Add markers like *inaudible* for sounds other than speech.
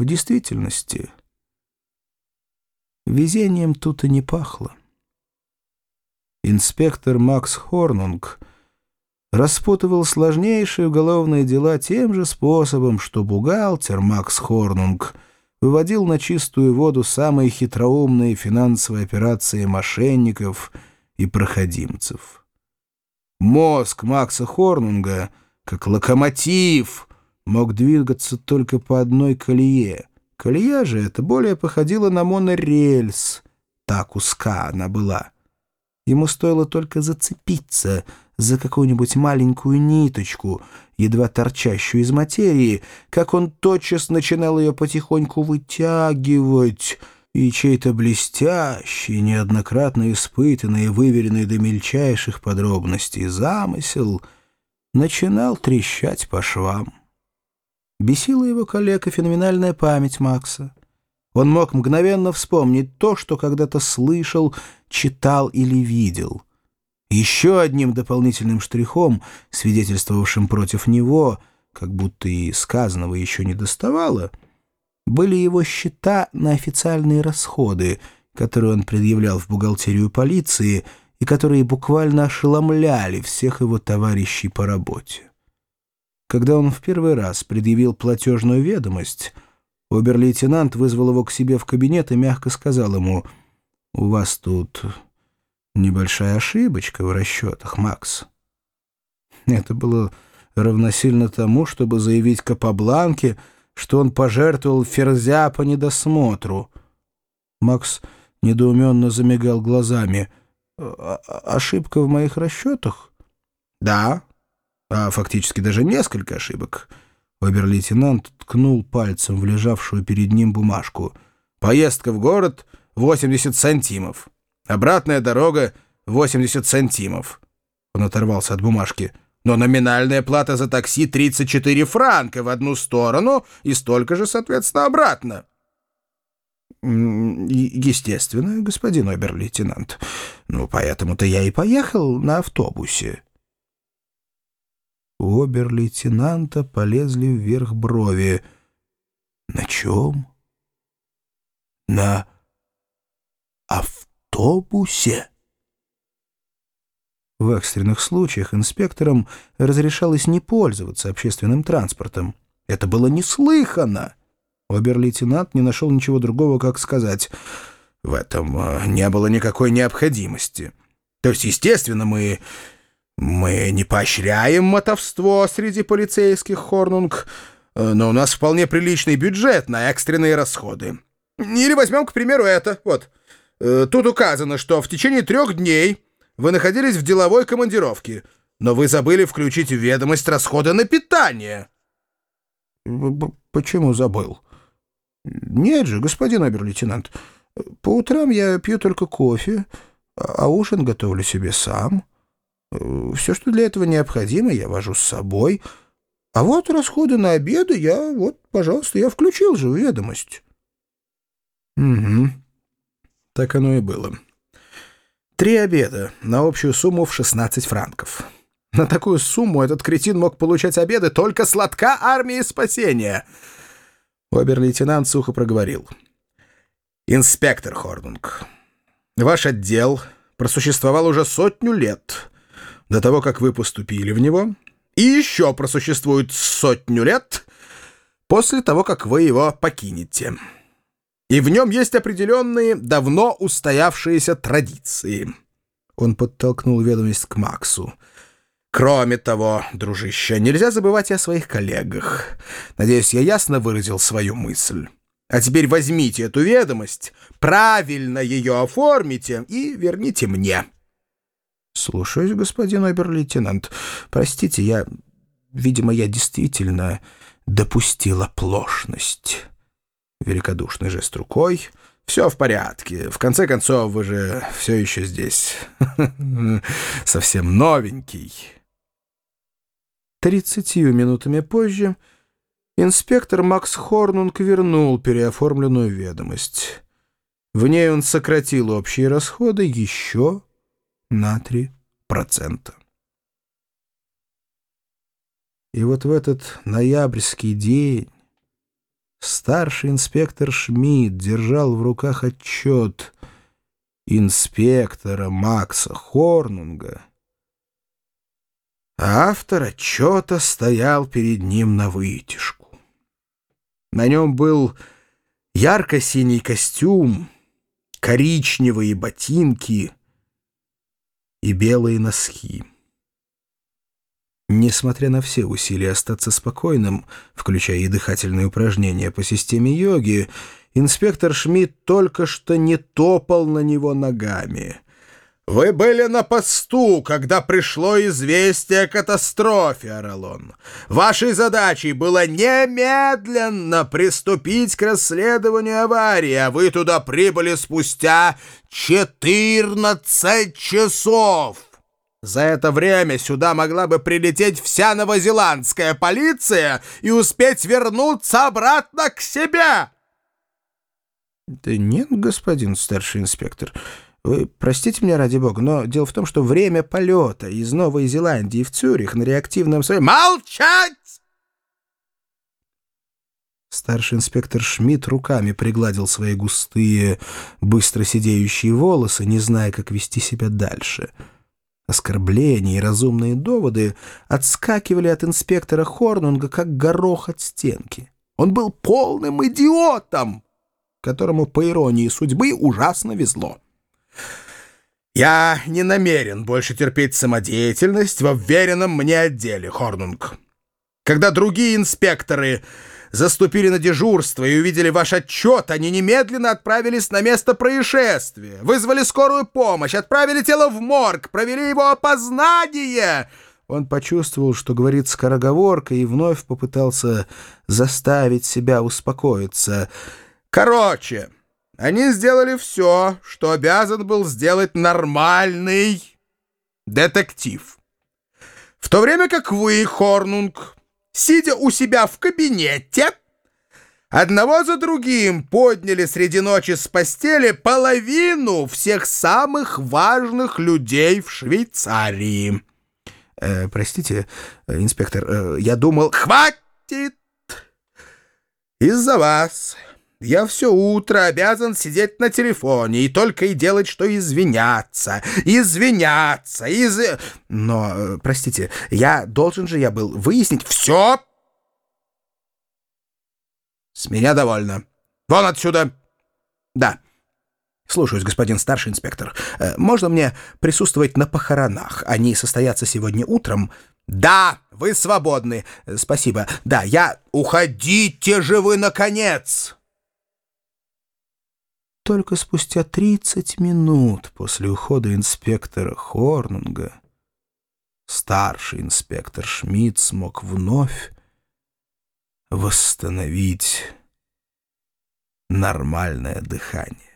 В действительности, везением тут и не пахло. Инспектор Макс Хорнунг распутывал сложнейшие уголовные дела тем же способом, что бухгалтер Макс Хорнунг выводил на чистую воду самые хитроумные финансовые операции мошенников и проходимцев. Мозг Макса Хорнунга, как локомотив, мог двигаться только по одной колее. Колея же эта более походила на монорельс, так узка она была. Ему стоило только зацепиться за какую-нибудь маленькую ниточку, едва торчащую из материи, как он тотчас начинал ее потихоньку вытягивать, и чей-то блестящий, неоднократно испытанный и выверенный до мельчайших подробностей замысел начинал трещать по швам. Бесила его коллега феноменальная память Макса. Он мог мгновенно вспомнить то, что когда-то слышал, читал или видел. Еще одним дополнительным штрихом, свидетельствовавшим против него, как будто и сказанного еще не доставало, были его счета на официальные расходы, которые он предъявлял в бухгалтерию полиции и которые буквально ошеломляли всех его товарищей по работе. Когда он в первый раз предъявил платежную ведомость — Обер-лейтенант вызвал его к себе в кабинет и мягко сказал ему, «У вас тут небольшая ошибочка в расчетах, Макс». Это было равносильно тому, чтобы заявить Капабланке, что он пожертвовал ферзя по недосмотру. Макс недоуменно замигал глазами. «А, а, «Ошибка в моих расчетах?» «Да, а фактически даже несколько ошибок». Обер-лейтенант ткнул пальцем в лежавшую перед ним бумажку. «Поездка в город — 80 сантимов. Обратная дорога — 80 сантимов». Он оторвался от бумажки. «Но номинальная плата за такси — 34 франка в одну сторону и столько же, соответственно, обратно». «Естественно, господин обер-лейтенант. Ну, поэтому-то я и поехал на автобусе». У обер-лейтенанта полезли вверх брови. «На чем?» «На автобусе?» В экстренных случаях инспекторам разрешалось не пользоваться общественным транспортом. Это было неслыханно. Обер-лейтенант не нашел ничего другого, как сказать. В этом э, не было никакой необходимости. То есть, естественно, мы «Мы не поощряем мотовство среди полицейских, Хорнунг, э, но у нас вполне приличный бюджет на экстренные расходы. Или возьмем, к примеру, это. Вот. Э, тут указано, что в течение трех дней вы находились в деловой командировке, но вы забыли включить в ведомость расходы на питание». «Почему забыл?» «Нет же, господин обер-лейтенант, по утрам я пью только кофе, а ужин готовлю себе сам». Все, что для этого необходимо, я вожу с собой. А вот расходы на обеды я, вот, пожалуйста, я включил же в ведомость. Угу. Так оно и было. Три обеда на общую сумму в 16 франков. На такую сумму этот кретин мог получать обеды только сладка армии спасения. Обер-лейтенант сухо проговорил. «Инспектор Хорнунг, ваш отдел просуществовал уже сотню лет» до того, как вы поступили в него, и еще просуществует сотню лет после того, как вы его покинете. И в нем есть определенные, давно устоявшиеся традиции. Он подтолкнул ведомость к Максу. Кроме того, дружище, нельзя забывать и о своих коллегах. Надеюсь, я ясно выразил свою мысль. А теперь возьмите эту ведомость, правильно ее оформите и верните мне». «Слушаюсь, господин обер-лейтенант. Простите, я... Видимо, я действительно допустил оплошность». Великодушный жест рукой. «Все в порядке. В конце концов, вы же все еще здесь. *laughs* Совсем новенький». Тридцатью минутами позже инспектор Макс Хорнунг вернул переоформленную ведомость. В ней он сократил общие расходы еще на 3%. И вот в этот ноябрьский день, старший инспектор Шмидт держал в руках отчет инспектора Макса Хорнунга, а автор отчета стоял перед ним на вытяжку. На нем был ярко-синий костюм, коричневые ботинки и белые носки. Несмотря на все усилия остаться спокойным, включая и дыхательные упражнения по системе йоги, инспектор Шмидт только что не топал на него ногами. «Вы были на посту, когда пришло известие о катастрофе, Аралон. Вашей задачей было немедленно приступить к расследованию аварии, а вы туда прибыли спустя 14 часов!» За это время сюда могла бы прилететь вся новозеландская полиция и успеть вернуться обратно к себе. Да нет, господин старший инспектор. Вы простите меня ради бога, но дело в том, что время полета из Новой Зеландии в Цюрих на реактивном... Молчать! Старший инспектор Шмидт руками пригладил свои густые, быстро сидеющие волосы, не зная, как вести себя дальше — Оскорбления и разумные доводы отскакивали от инспектора Хорнунга, как горох от стенки. Он был полным идиотом, которому, по иронии судьбы, ужасно везло. «Я не намерен больше терпеть самодеятельность во вверенном мне отделе, Хорнунг. Когда другие инспекторы заступили на дежурство и увидели ваш отчет, они немедленно отправились на место происшествия, вызвали скорую помощь, отправили тело в морг, провели его опознание. Он почувствовал, что говорит скороговоркой, и вновь попытался заставить себя успокоиться. «Короче, они сделали все, что обязан был сделать нормальный детектив. В то время как вы, Хорнунг, сидя у себя в кабинете, одного за другим подняли среди ночи с постели половину всех самых важных людей в Швейцарии. Э, простите, инспектор, э, я думал... Хватит! Из-за вас я все утро обязан сидеть на телефоне и только и делать, что извиняться, извиняться, из... Но, э, простите, я должен же я был выяснить... Все! С меня довольно. Вон отсюда! Да. Слушаюсь, господин старший инспектор. Э, можно мне присутствовать на похоронах? Они состоятся сегодня утром? Да, вы свободны. Спасибо. Да, я... Уходите же вы, наконец! Только спустя 30 минут после ухода инспектора Хорнунга старший инспектор Шмидт смог вновь восстановить нормальное дыхание.